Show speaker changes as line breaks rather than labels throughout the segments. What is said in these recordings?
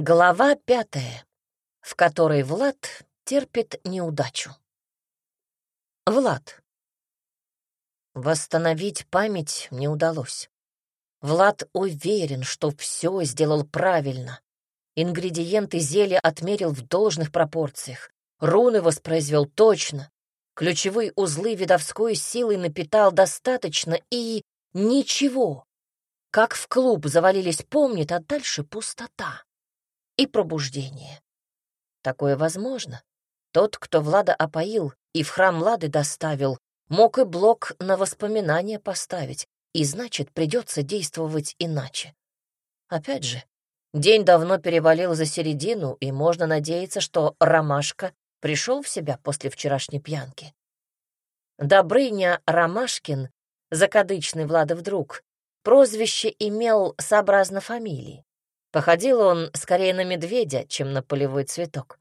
Глава пятая, в которой Влад терпит неудачу. Влад. Восстановить память не удалось. Влад уверен, что все сделал правильно. Ингредиенты зелья отмерил в должных пропорциях. Руны воспроизвел точно. Ключевые узлы видовской силы напитал достаточно и... ничего. Как в клуб завалились, помнит, а дальше пустота и пробуждение. Такое возможно. Тот, кто Влада опоил и в храм Лады доставил, мог и блок на воспоминания поставить, и значит, придется действовать иначе. Опять же, день давно перевалил за середину, и можно надеяться, что Ромашка пришел в себя после вчерашней пьянки. Добрыня Ромашкин, закадычный Владов друг, прозвище имел сообразно фамилии. Походил он скорее на медведя, чем на полевой цветок.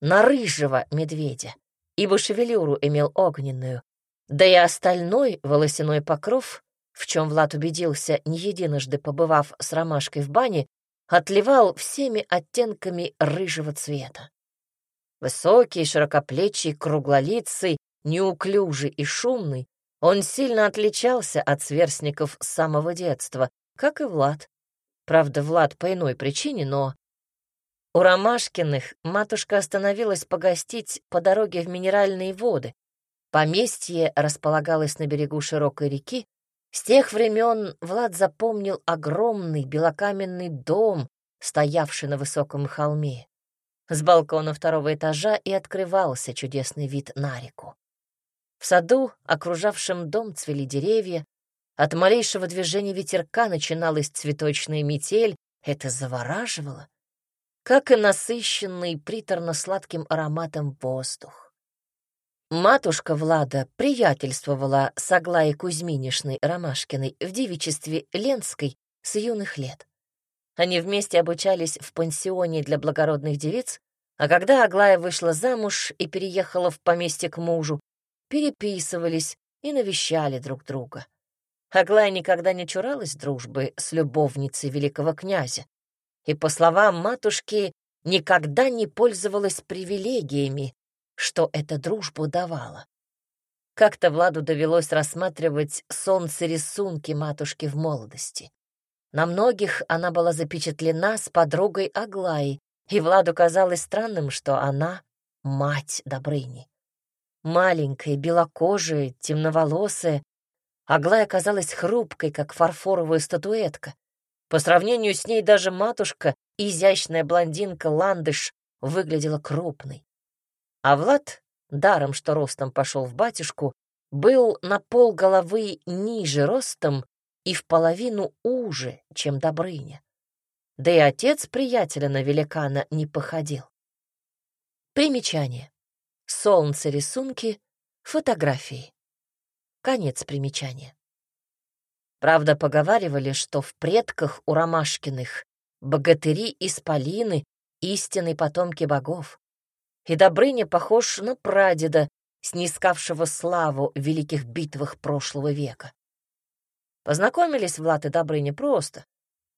На рыжего медведя, ибо шевелюру имел огненную. Да и остальной волосяной покров, в чем Влад убедился, не единожды побывав с ромашкой в бане, отливал всеми оттенками рыжего цвета. Высокий, широкоплечий, круглолицый, неуклюжий и шумный, он сильно отличался от сверстников с самого детства, как и Влад. Правда, Влад по иной причине, но... У Ромашкиных матушка остановилась погостить по дороге в минеральные воды. Поместье располагалось на берегу широкой реки. С тех времен Влад запомнил огромный белокаменный дом, стоявший на высоком холме. С балкона второго этажа и открывался чудесный вид на реку. В саду, окружавшем дом, цвели деревья, от малейшего движения ветерка начиналась цветочная метель, это завораживало, как и насыщенный приторно-сладким ароматом воздух. Матушка Влада приятельствовала с Аглаей Кузьминишной Ромашкиной в девичестве Ленской с юных лет. Они вместе обучались в пансионе для благородных девиц, а когда Аглая вышла замуж и переехала в поместье к мужу, переписывались и навещали друг друга. Аглая никогда не чуралась дружбы с любовницей великого князя и, по словам матушки, никогда не пользовалась привилегиями, что эта дружба давала. Как-то Владу довелось рассматривать солнце-рисунки матушки в молодости. На многих она была запечатлена с подругой Аглаи, и Владу казалось странным, что она — мать Добрыни. Маленькая, белокожая, темноволосая, Аглая казалась хрупкой, как фарфоровая статуэтка. По сравнению с ней даже матушка, изящная блондинка Ландыш, выглядела крупной. А Влад, даром что ростом пошел в батюшку, был на пол головы ниже ростом и в половину уже, чем Добрыня. Да и отец приятеля на великана не походил. Примечание. Солнце рисунки, фотографии. Конец примечания. Правда, поговаривали, что в предках у Ромашкиных богатыри-исполины — истинные потомки богов. И Добрыня похож на прадеда, снискавшего славу в великих битвах прошлого века. Познакомились Влад и Добрыня просто.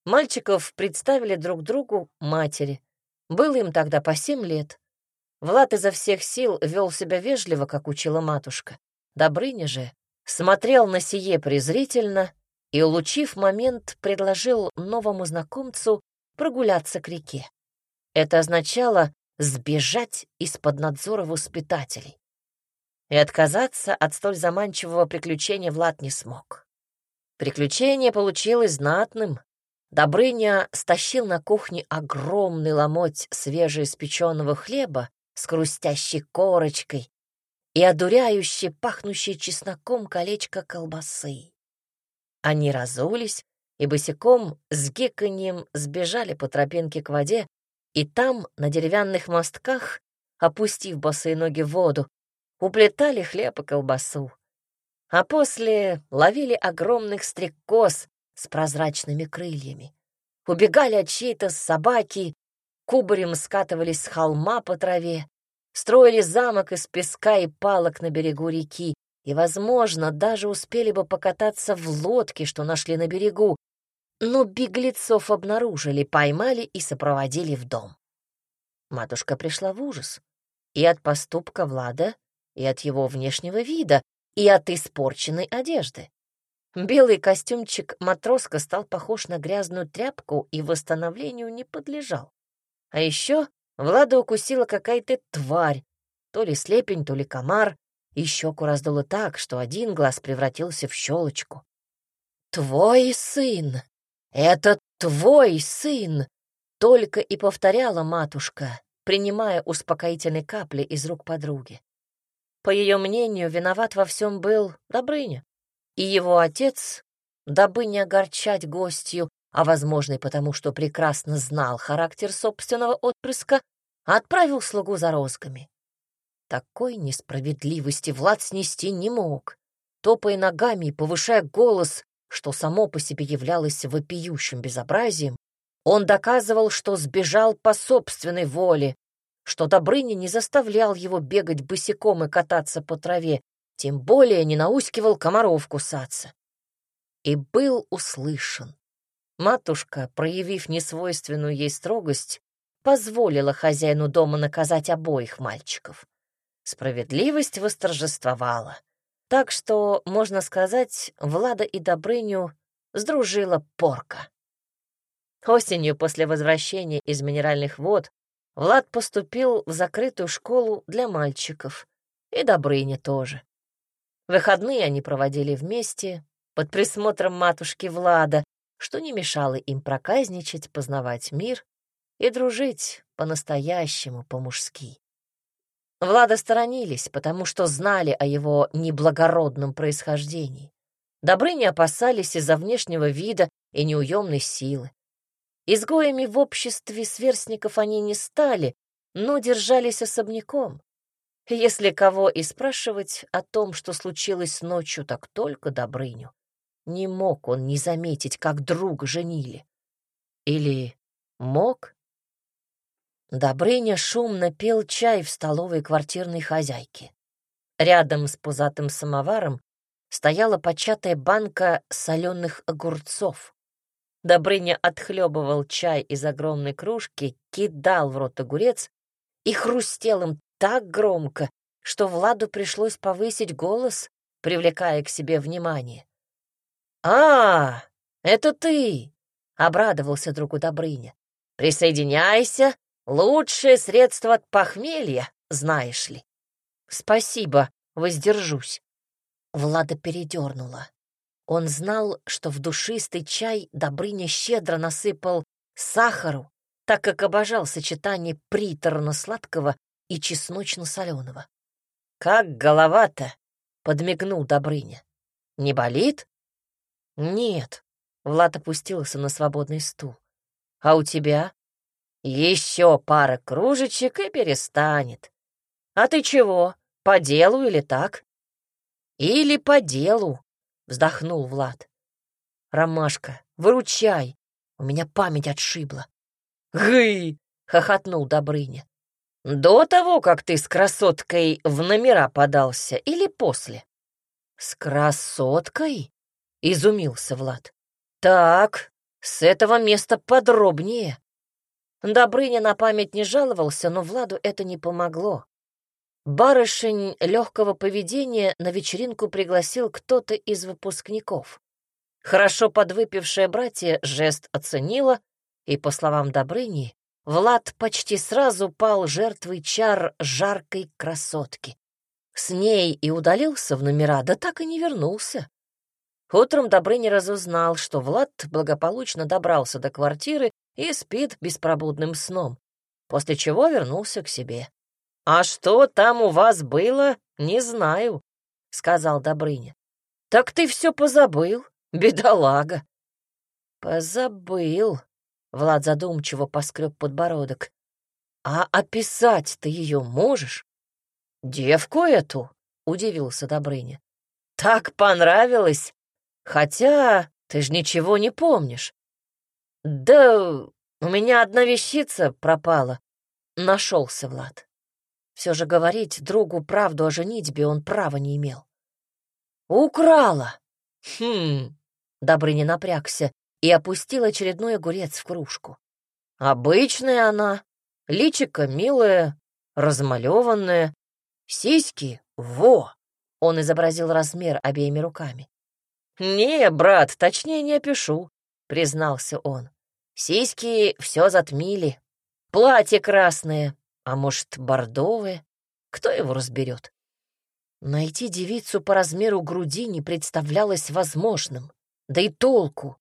Мальчиков представили друг другу матери. Было им тогда по семь лет. Влад изо всех сил вел себя вежливо, как учила матушка. Добрыня же смотрел на сие презрительно и, улучив момент, предложил новому знакомцу прогуляться к реке. Это означало сбежать из-под надзора воспитателей. И отказаться от столь заманчивого приключения Влад не смог. Приключение получилось знатным. Добрыня стащил на кухне огромный ломоть свежеиспеченного хлеба с хрустящей корочкой и одуряюще пахнущее чесноком колечко колбасы. Они разулись и босиком с гиканьем сбежали по тропинке к воде, и там, на деревянных мостках, опустив босые ноги в воду, уплетали хлеб и колбасу. А после ловили огромных стрекоз с прозрачными крыльями. Убегали от чьей-то собаки, кубарем скатывались с холма по траве, строили замок из песка и палок на берегу реки и, возможно, даже успели бы покататься в лодке, что нашли на берегу. но беглецов обнаружили, поймали и сопроводили в дом. Матушка пришла в ужас и от поступка Влада, и от его внешнего вида, и от испорченной одежды. Белый костюмчик матроска стал похож на грязную тряпку и восстановлению не подлежал. А еще Влада укусила какая-то тварь, то ли слепень, то ли комар, и щеку раздуло так, что один глаз превратился в щелочку. «Твой сын! Это твой сын!» Только и повторяла матушка, принимая успокоительные капли из рук подруги. По ее мнению, виноват во всем был Добрыня. И его отец, дабы не огорчать гостью, а, возможно, и потому, что прекрасно знал характер собственного отпрыска, отправил слугу за розгами. Такой несправедливости Влад снести не мог. Топая ногами и повышая голос, что само по себе являлось вопиющим безобразием, он доказывал, что сбежал по собственной воле, что Добрыня не заставлял его бегать босиком и кататься по траве, тем более не наускивал комаров кусаться. И был услышан. Матушка, проявив несвойственную ей строгость, позволила хозяину дома наказать обоих мальчиков. Справедливость восторжествовала. Так что, можно сказать, Влада и Добрыню сдружила порка. Осенью после возвращения из минеральных вод Влад поступил в закрытую школу для мальчиков, и Добрыня тоже. Выходные они проводили вместе, под присмотром матушки Влада, что не мешало им проказничать, познавать мир и дружить по-настоящему, по-мужски. Влада сторонились, потому что знали о его неблагородном происхождении. Добры не опасались из-за внешнего вида и неуемной силы. Изгоями в обществе сверстников они не стали, но держались особняком. Если кого и спрашивать о том, что случилось ночью, так только Добрыню. Не мог он не заметить, как друга женили. Или мог? Добрыня шумно пил чай в столовой квартирной хозяйки. Рядом с пузатым самоваром стояла початая банка соленых огурцов. Добрыня отхлебывал чай из огромной кружки, кидал в рот огурец и хрустел им так громко, что Владу пришлось повысить голос, привлекая к себе внимание. «А, это ты!» — обрадовался другу Добрыня. «Присоединяйся, Лучшее средство от похмелья, знаешь ли. Спасибо, воздержусь. Влада передернула. Он знал, что в душистый чай Добрыня щедро насыпал сахару, так как обожал сочетание приторно-сладкого и чесночно-соленого. «Как голова-то?» — подмигнул Добрыня. «Не болит?» «Нет», — Влад опустился на свободный стул. «А у тебя?» Еще пара кружечек и перестанет. А ты чего, по делу или так? Или по делу, вздохнул Влад. Ромашка, выручай, у меня память отшибла. Гы! хохотнул Добрыня. До того, как ты с красоткой в номера подался, или после? С красоткой? Изумился Влад. Так, с этого места подробнее. Добрыня на память не жаловался, но Владу это не помогло. Барышень легкого поведения на вечеринку пригласил кто-то из выпускников. Хорошо подвыпившее братья жест оценила, и, по словам Добрыни, Влад почти сразу пал жертвой чар жаркой красотки. С ней и удалился в номера, да так и не вернулся. Утром Добрыня разузнал, что Влад благополучно добрался до квартиры и спит беспробудным сном, после чего вернулся к себе. «А что там у вас было, не знаю», — сказал Добрыня. «Так ты все позабыл, бедолага». «Позабыл», — Влад задумчиво поскреб подбородок. «А описать ты ее можешь?» «Девку эту?» — удивился Добрыня. «Так понравилось! Хотя ты ж ничего не помнишь. «Да у меня одна вещица пропала», — нашелся Влад. Все же говорить другу правду о женитьбе он права не имел. «Украла!» «Хм...» — Добрыня напрягся. и опустил очередной огурец в кружку. Обычная она, личико милое, размалеванное, сиськи — во! Он изобразил размер обеими руками. «Не, брат, точнее не опишу», — признался он. «Сиськи все затмили. Платье красное, а может, бордовое. Кто его разберет?» Найти девицу по размеру груди не представлялось возможным. Да и толку.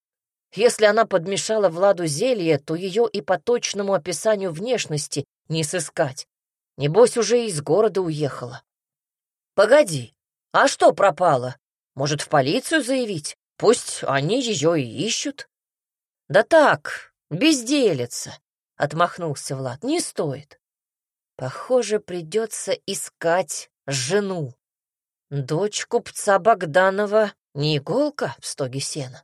Если она подмешала Владу зелье, то ее и по точному описанию внешности не сыскать. Небось, уже из города уехала. «Погоди, а что пропало? Может, в полицию заявить? Пусть они ее и ищут». «Да так, безделица», — отмахнулся Влад, — «не стоит. Похоже, придется искать жену. Дочь купца Богданова не иголка в стоге сена.